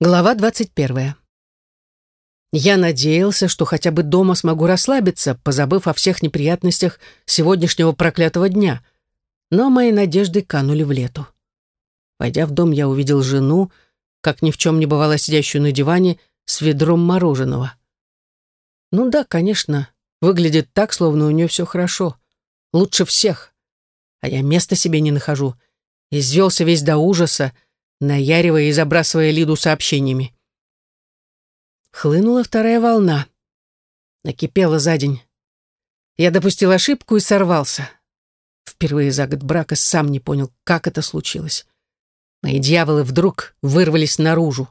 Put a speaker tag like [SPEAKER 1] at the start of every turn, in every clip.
[SPEAKER 1] Глава 21. Я надеялся, что хотя бы дома смогу расслабиться, позабыв о всех неприятностях сегодняшнего проклятого дня. Но мои надежды канули в лету. Войдя в дом, я увидел жену, как ни в чем не бывало сидящую на диване, с ведром мороженого. Ну да, конечно, выглядит так, словно у нее все хорошо. Лучше всех. А я места себе не нахожу. Извелся весь до ужаса, наяривая и забрасывая Лиду сообщениями. Хлынула вторая волна. Накипела за день. Я допустил ошибку и сорвался. Впервые за год брака сам не понял, как это случилось. Мои дьяволы вдруг вырвались наружу.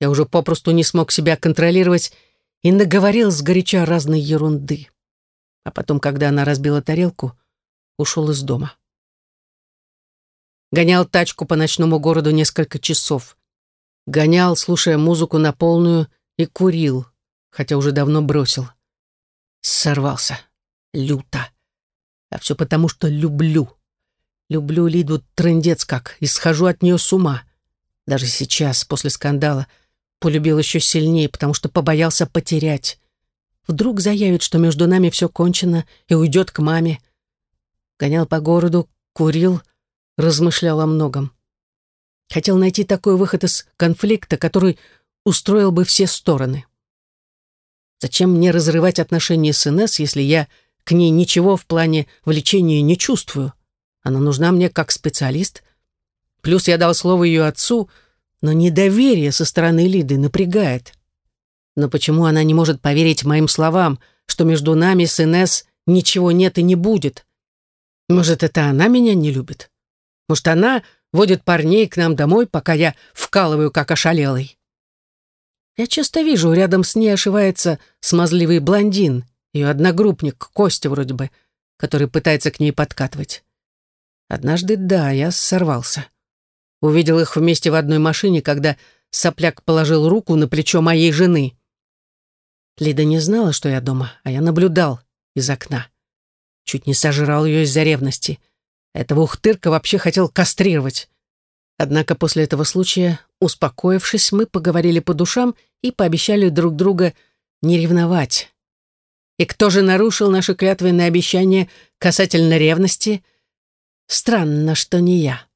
[SPEAKER 1] Я уже попросту не смог себя контролировать и наговорил сгоряча разной ерунды. А потом, когда она разбила тарелку, ушел из дома. Гонял тачку по ночному городу несколько часов. Гонял, слушая музыку на полную, и курил, хотя уже давно бросил. Сорвался. Люто. А все потому, что люблю. Люблю Лиду трындец как, и схожу от нее с ума. Даже сейчас, после скандала, полюбил еще сильнее, потому что побоялся потерять. Вдруг заявит, что между нами все кончено, и уйдет к маме. Гонял по городу, курил, размышлял о многом. Хотел найти такой выход из конфликта, который устроил бы все стороны. Зачем мне разрывать отношения с Инесс, если я к ней ничего в плане влечения не чувствую? Она нужна мне как специалист. Плюс я дал слово ее отцу, но недоверие со стороны Лиды напрягает. Но почему она не может поверить моим словам, что между нами с Инесс ничего нет и не будет? Может, это она меня не любит? Может, она водит парней к нам домой, пока я вкалываю, как ошалелый. Я часто вижу, рядом с ней ошивается смазливый блондин, ее одногруппник, Костя вроде бы, который пытается к ней подкатывать. Однажды, да, я сорвался. Увидел их вместе в одной машине, когда сопляк положил руку на плечо моей жены. Лида не знала, что я дома, а я наблюдал из окна. Чуть не сожрал ее из-за ревности — этого ухтырка вообще хотел кастрировать. Однако после этого случая, успокоившись, мы поговорили по душам и пообещали друг друга не ревновать. И кто же нарушил наши клятвенные обещания касательно ревности? Странно, что не я.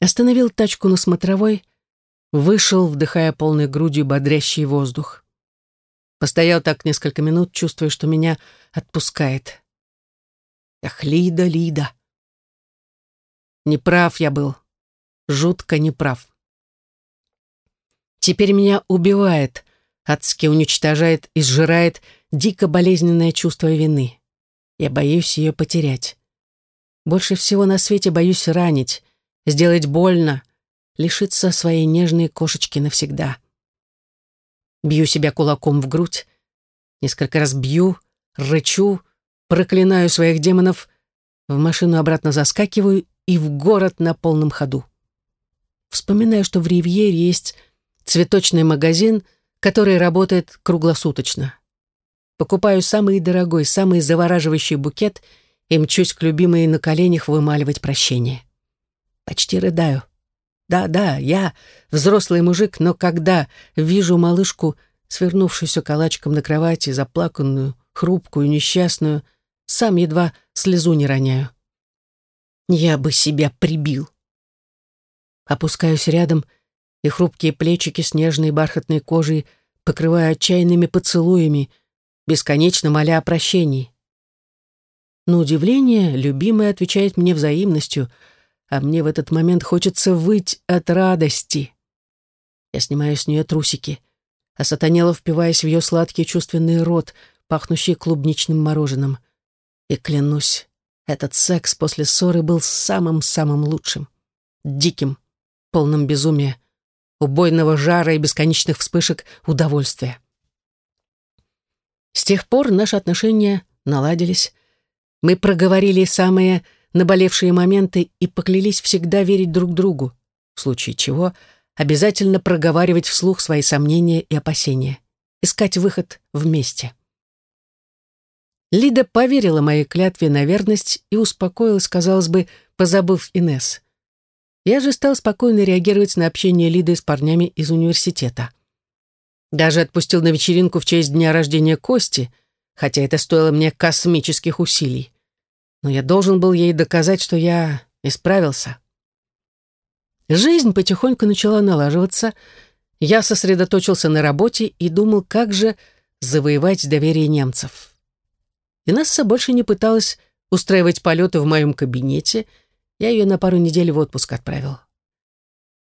[SPEAKER 1] Остановил тачку на смотровой, вышел, вдыхая полной грудью бодрящий воздух. Постоял так несколько минут, чувствуя, что меня отпускает. Эх, Лида, Лида. Неправ я был. Жутко неправ. Теперь меня убивает, адски уничтожает и сжирает дико болезненное чувство вины. Я боюсь ее потерять. Больше всего на свете боюсь ранить, сделать больно, лишиться своей нежной кошечки навсегда. Бью себя кулаком в грудь, несколько раз бью, рычу, проклинаю своих демонов, в машину обратно заскакиваю и в город на полном ходу. Вспоминаю, что в Ривьере есть цветочный магазин, который работает круглосуточно. Покупаю самый дорогой, самый завораживающий букет и мчусь к любимой на коленях вымаливать прощение. Почти рыдаю. Да-да, я взрослый мужик, но когда вижу малышку, свернувшуюся калачком на кровати, заплаканную, хрупкую, несчастную, сам едва слезу не роняю. Я бы себя прибил. Опускаюсь рядом, и хрупкие плечики с нежной бархатной кожей покрываю отчаянными поцелуями, бесконечно моля о прощении. На удивление, любимая отвечает мне взаимностью, а мне в этот момент хочется выть от радости. Я снимаю с нее трусики, а сатанела впиваясь в ее сладкий чувственный рот, пахнущий клубничным мороженым. И клянусь, этот секс после ссоры был самым-самым лучшим. Диким, полным безумия, убойного жара и бесконечных вспышек удовольствия. С тех пор наши отношения наладились. Мы проговорили самые наболевшие моменты и поклялись всегда верить друг другу, в случае чего обязательно проговаривать вслух свои сомнения и опасения, искать выход вместе. Лида поверила моей клятве на верность и успокоилась, казалось бы, позабыв Инес. Я же стал спокойно реагировать на общение Лиды с парнями из университета. Даже отпустил на вечеринку в честь дня рождения Кости, хотя это стоило мне космических усилий. Но я должен был ей доказать, что я исправился. Жизнь потихоньку начала налаживаться. Я сосредоточился на работе и думал, как же завоевать доверие немцев. Инесса больше не пыталась устраивать полеты в моем кабинете. Я ее на пару недель в отпуск отправил.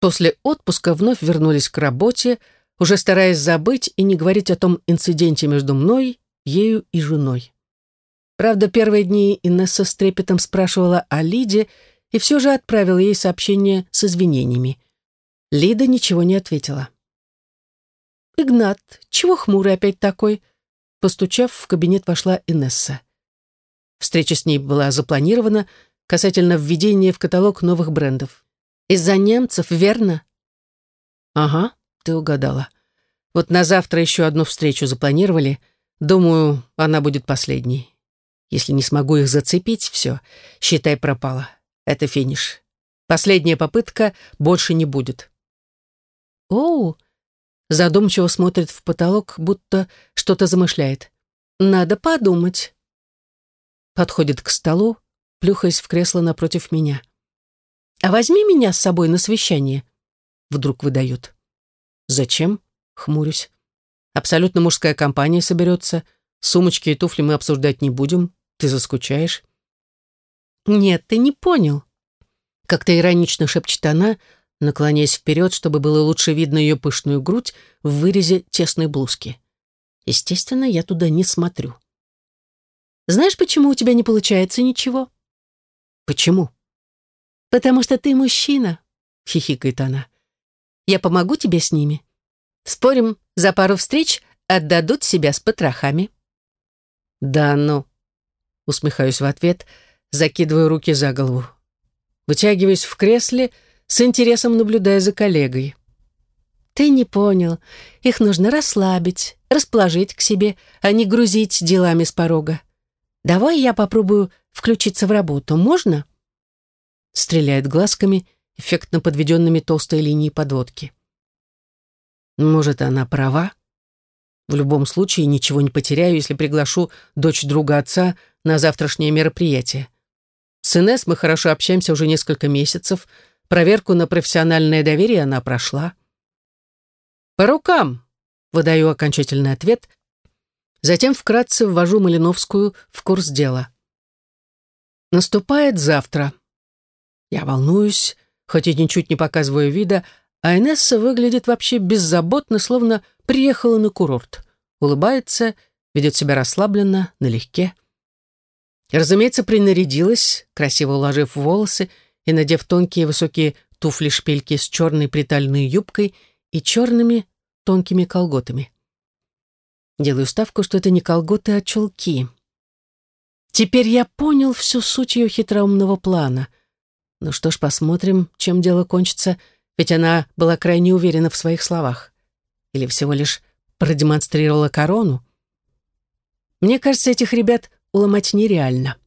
[SPEAKER 1] После отпуска вновь вернулись к работе, уже стараясь забыть и не говорить о том инциденте между мной, ею и женой. Правда, первые дни Инесса с трепетом спрашивала о Лиде и все же отправила ей сообщение с извинениями. Лида ничего не ответила. «Игнат, чего хмурый опять такой?» Постучав, в кабинет вошла Инесса. Встреча с ней была запланирована касательно введения в каталог новых брендов. «Из-за немцев, верно?» «Ага», ты угадала. Вот на завтра еще одну встречу запланировали. Думаю, она будет последней. Если не смогу их зацепить, все, считай, пропала. Это финиш. Последняя попытка больше не будет. Оу, задумчиво смотрит в потолок, будто что-то замышляет. Надо подумать. Подходит к столу, плюхаясь в кресло напротив меня. А возьми меня с собой на совещание. Вдруг выдает. «Зачем?» — хмурюсь. «Абсолютно мужская компания соберется. Сумочки и туфли мы обсуждать не будем. Ты заскучаешь?» «Нет, ты не понял». Как-то иронично шепчет она, наклоняясь вперед, чтобы было лучше видно ее пышную грудь в вырезе тесной блузки. Естественно, я туда не смотрю. «Знаешь, почему у тебя не получается ничего?» «Почему?» «Потому что ты мужчина», — хихикает она. Я помогу тебе с ними. Спорим, за пару встреч отдадут себя с потрохами». «Да ну», — усмехаюсь в ответ, закидываю руки за голову. Вытягиваюсь в кресле, с интересом наблюдая за коллегой. «Ты не понял. Их нужно расслабить, расположить к себе, а не грузить делами с порога. Давай я попробую включиться в работу, можно?» Стреляет глазками — эффектно подведенными толстой линией подводки. Может, она права? В любом случае ничего не потеряю, если приглашу дочь друга отца на завтрашнее мероприятие. С Инесс мы хорошо общаемся уже несколько месяцев. Проверку на профессиональное доверие она прошла. «По рукам!» — выдаю окончательный ответ. Затем вкратце ввожу Малиновскую в курс дела. Наступает завтра. Я волнуюсь, хоть и ничуть не показываю вида, а Инесса выглядит вообще беззаботно, словно приехала на курорт. Улыбается, ведет себя расслабленно, налегке. Разумеется, принарядилась, красиво уложив волосы и надев тонкие высокие туфли-шпильки с черной притальной юбкой и черными тонкими колготами. Делаю ставку, что это не колготы, а чулки. Теперь я понял всю суть ее хитроумного плана — ну что ж, посмотрим, чем дело кончится, ведь она была крайне уверена в своих словах. Или всего лишь продемонстрировала корону. Мне кажется, этих ребят уломать нереально.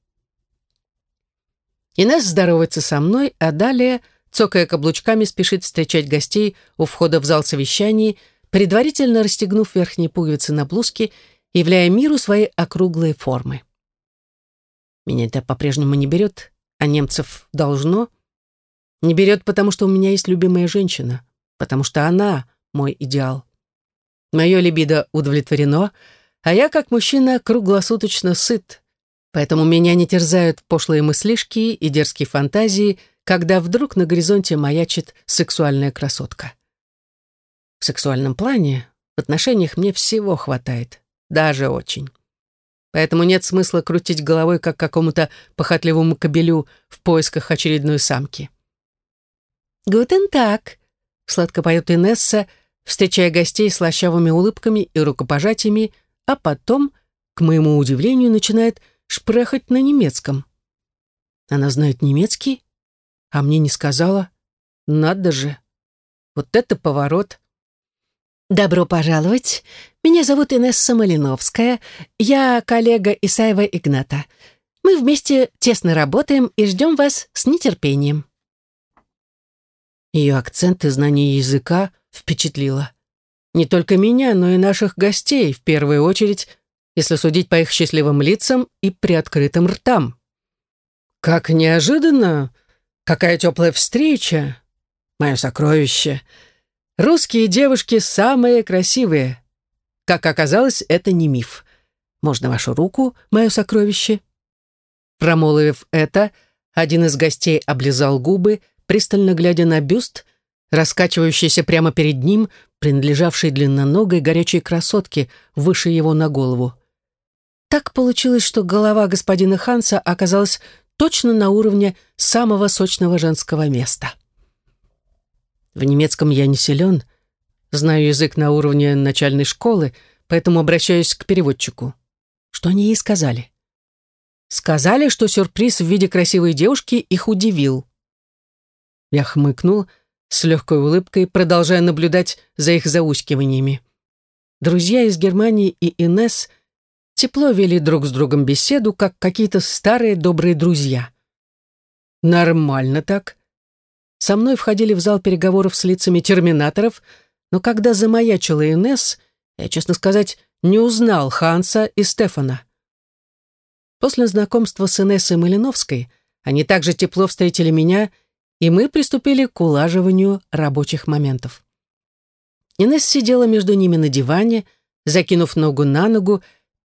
[SPEAKER 1] Инесс здоровается со мной, а далее, цокая каблучками, спешит встречать гостей у входа в зал совещаний, предварительно расстегнув верхние пуговицы на блузке, являя миру свои округлые формы. Меня это по-прежнему не берет, а немцев должно. Не берет, потому что у меня есть любимая женщина, потому что она мой идеал. Мое либидо удовлетворено, а я, как мужчина, круглосуточно сыт, поэтому меня не терзают пошлые мыслишки и дерзкие фантазии, когда вдруг на горизонте маячит сексуальная красотка. В сексуальном плане в отношениях мне всего хватает, даже очень. Поэтому нет смысла крутить головой, как какому-то похотливому кобелю в поисках очередной самки. «Гутен так», — сладко поет Инесса, встречая гостей с лощавыми улыбками и рукопожатиями, а потом, к моему удивлению, начинает шпрехать на немецком. Она знает немецкий, а мне не сказала. Надо же. Вот это поворот. «Добро пожаловать. Меня зовут Инесса Малиновская. Я коллега Исаева Игната. Мы вместе тесно работаем и ждем вас с нетерпением». Ее акцент и знание языка впечатлило. Не только меня, но и наших гостей, в первую очередь, если судить по их счастливым лицам и приоткрытым ртам. «Как неожиданно! Какая теплая встреча! Мое сокровище! Русские девушки самые красивые! Как оказалось, это не миф. Можно вашу руку, мое сокровище?» Промолвив это, один из гостей облизал губы, пристально глядя на бюст, раскачивающийся прямо перед ним, принадлежавший длинноногой горячей красотке выше его на голову. Так получилось, что голова господина Ханса оказалась точно на уровне самого сочного женского места. В немецком я не силен, знаю язык на уровне начальной школы, поэтому обращаюсь к переводчику. Что они ей сказали? Сказали, что сюрприз в виде красивой девушки их удивил. Я хмыкнул с легкой улыбкой, продолжая наблюдать за их заускиваниями. Друзья из Германии и Инес тепло вели друг с другом беседу, как какие-то старые добрые друзья. Нормально так. Со мной входили в зал переговоров с лицами терминаторов, но когда замаячила Инес, я, честно сказать, не узнал Ханса и Стефана. После знакомства с Инессой Малиновской они также тепло встретили меня, и мы приступили к улаживанию рабочих моментов. Инесс сидела между ними на диване, закинув ногу на ногу,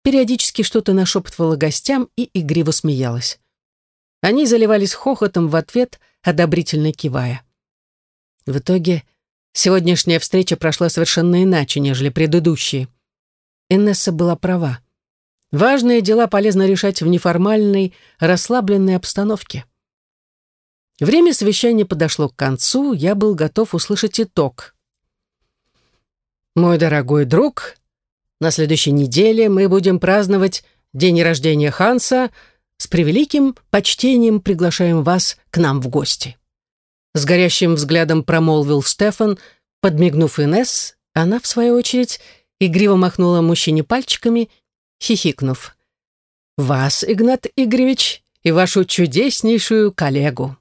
[SPEAKER 1] периодически что-то нашептывала гостям и игриво смеялась. Они заливались хохотом в ответ, одобрительно кивая. В итоге сегодняшняя встреча прошла совершенно иначе, нежели предыдущие. Инесса была права. Важные дела полезно решать в неформальной, расслабленной обстановке. Время совещания подошло к концу, я был готов услышать итог. «Мой дорогой друг, на следующей неделе мы будем праздновать день рождения Ханса. С превеликим почтением приглашаем вас к нам в гости». С горящим взглядом промолвил Стефан, подмигнув Инесс, она, в свою очередь, игриво махнула мужчине пальчиками хихикнув. «Вас, Игнат Игоревич, и вашу чудеснейшую коллегу».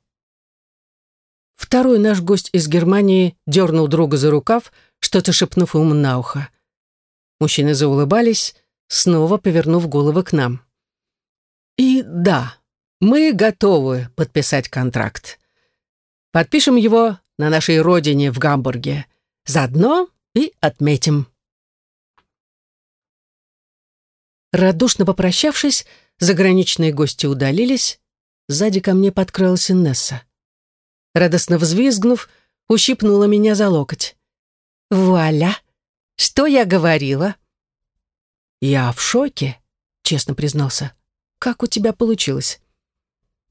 [SPEAKER 1] Второй наш гость из Германии дернул друга за рукав, что-то шепнув ему на ухо. Мужчины заулыбались, снова повернув головы к нам. «И да, мы готовы подписать контракт. Подпишем его на нашей родине в Гамбурге. Заодно и отметим». Радушно попрощавшись, заграничные гости удалились. Сзади ко мне подкралась Инесса. Радостно взвизгнув, ущипнула меня за локоть. «Вуаля! Что я говорила?» «Я в шоке», — честно признался. «Как у тебя получилось?»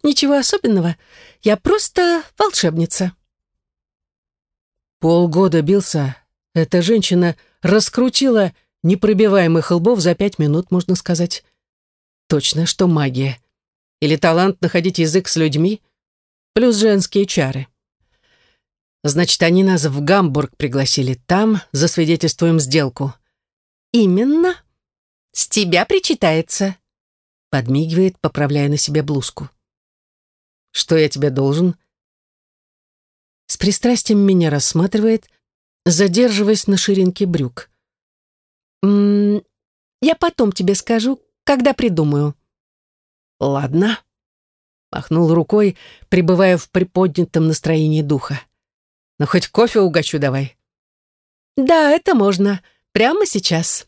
[SPEAKER 1] «Ничего особенного. Я просто волшебница». Полгода бился. Эта женщина раскрутила непробиваемых лбов за пять минут, можно сказать. Точно, что магия. Или талант находить язык с людьми, плюс женские чары. Значит, они нас в Гамбург пригласили. Там засвидетельствуем сделку. Именно. С тебя причитается. Подмигивает, поправляя на себе блузку. Что я тебе должен? С пристрастием меня рассматривает, задерживаясь на ширинке брюк. «М -м, «Я потом тебе скажу, когда придумаю». «Ладно», — махнул рукой, пребывая в приподнятом настроении духа. «Но хоть кофе угощу давай». «Да, это можно. Прямо сейчас».